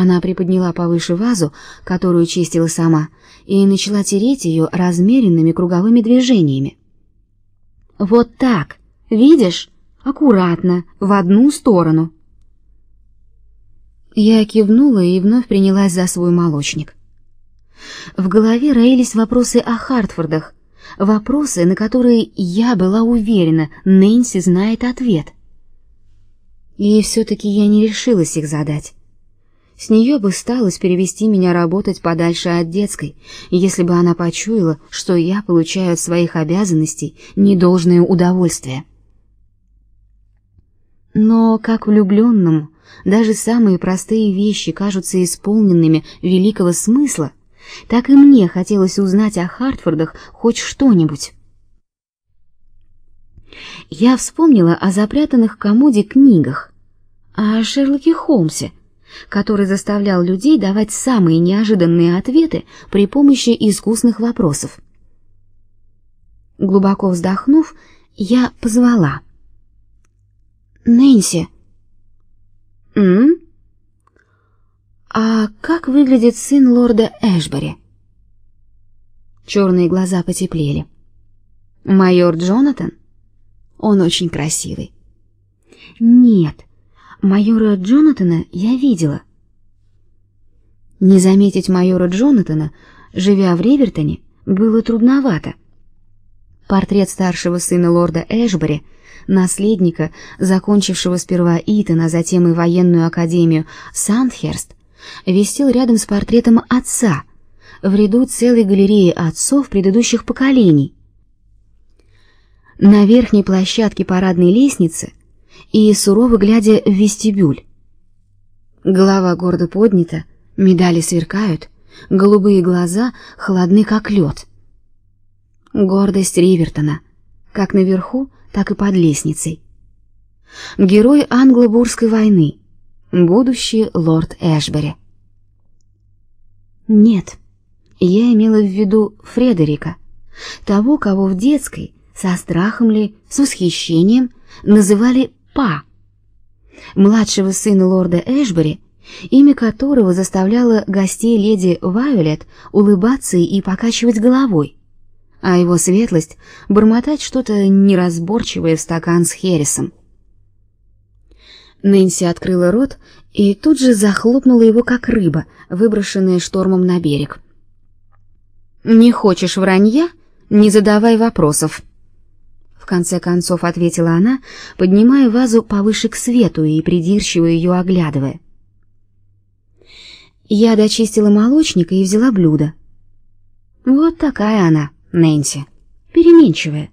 Она приподняла повыше вазу, которую чистила сама, и начала тереть ее размеренными круговыми движениями. Вот так, видишь? Аккуратно, в одну сторону. Я кивнула и вновь принялась за свой молочник. В голове роились вопросы о Хартфордах, вопросы, на которые я была уверена, Нэнси знает ответ. И все-таки я не решилась их задать. С нее бы сталось перевести меня работать подальше от детской, если бы она почуяла, что я получаю от своих обязанностей недолжное удовольствие. Но как влюбленному даже самые простые вещи кажутся исполненными великого смысла, так и мне хотелось узнать о Хартфордах хоть что-нибудь. Я вспомнила о запрятанных в комоде книгах, о Шерлоке Холмсе, который заставлял людей давать самые неожиданные ответы при помощи искусных вопросов. Глубоко вздохнув, я позвала. «Нэнси!» «М? А как выглядит сын лорда Эшбери?» Черные глаза потеплели. «Майор Джонатан? Он очень красивый». «Нет, Майора Джонатана я видела. Не заметить майора Джонатана, живя в Ривертоне, было трудновато. Портрет старшего сына лорда Эшбери, наследника, закончившего сперва Итон, а затем и военную академию Сандхерст, висел рядом с портретом отца, в ряду целой галереи отцов предыдущих поколений. На верхней площадке парадной лестницы и сурово глядя в вестибюль. Голова гордо поднята, медали сверкают, голубые глаза холодны как лед. Гордость Ривертона, как наверху, так и под лестницей. Герой англо-бурской войны, будущий лорд Эшбери. Нет, я имела в виду Фредерика, того, кого в детской, со страхом ли, с восхищением, называли Па, младшего сына лорда Эшбери, имя которого заставляло гостей леди Вайолет улыбаться и покачивать головой, а его светлость бормотать что-то неразборчивое в стакан с хересом. Нэнси открыла рот и тут же захлопнула его, как рыба, выброшенная штормом на берег. «Не хочешь вранья? Не задавай вопросов», конце концов ответила она, поднимая вазу повыше к свету и придирчиво ее оглядывая. Я дочистила молочник и взяла блюдо. Вот такая она, Нэнси, переменчивая,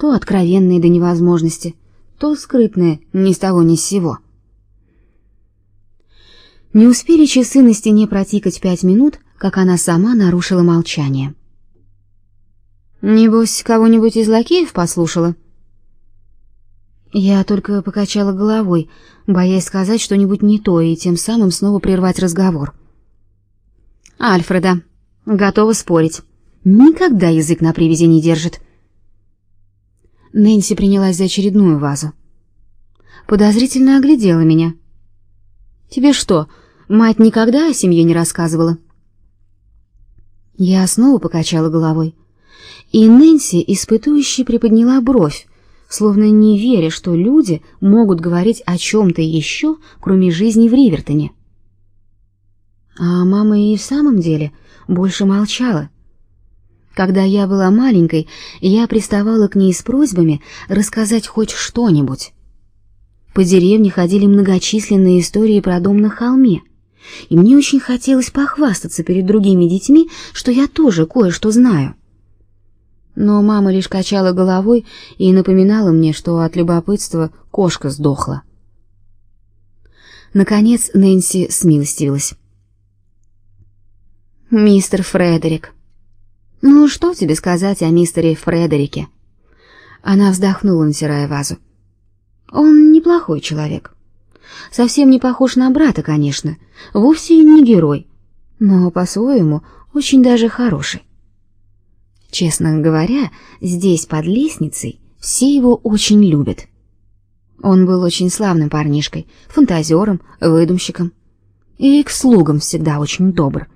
то откровенная до невозможности, то скрытная ни с того ни с сего. Не успели часы на стене протикать пять минут, как она сама нарушила молчание. Небось, кого-нибудь из лакеев послушала? Я только покачала головой, боясь сказать что-нибудь не то и тем самым снова прервать разговор. Альфреда, готова спорить. Никогда язык на привязи не держит. Нэнси принялась за очередную вазу. Подозрительно оглядела меня. Тебе что, мать никогда о семье не рассказывала? Я снова покачала головой и Нэнси испытующе приподняла бровь, словно не веря, что люди могут говорить о чем-то еще, кроме жизни в Ривертоне. А мама и в самом деле больше молчала. Когда я была маленькой, я приставала к ней с просьбами рассказать хоть что-нибудь. По деревне ходили многочисленные истории про дом на холме, и мне очень хотелось похвастаться перед другими детьми, что я тоже кое-что знаю но мама лишь качала головой и напоминала мне, что от любопытства кошка сдохла. Наконец Нэнси смилостивилась. «Мистер Фредерик». «Ну, что тебе сказать о мистере Фредерике?» Она вздохнула, натирая вазу. «Он неплохой человек. Совсем не похож на брата, конечно, вовсе не герой, но по-своему очень даже хороший. Честно говоря, здесь под лестницей все его очень любят. Он был очень славным парнишкой, фантазером, выдумщиком. и к слугам всегда очень добр.